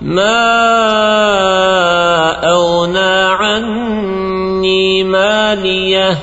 ما أغنى عني ماليه